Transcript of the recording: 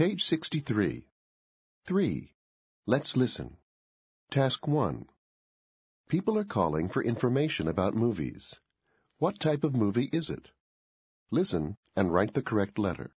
Page 63. 3. Let's listen. Task 1. People are calling for information about movies. What type of movie is it? Listen and write the correct letter.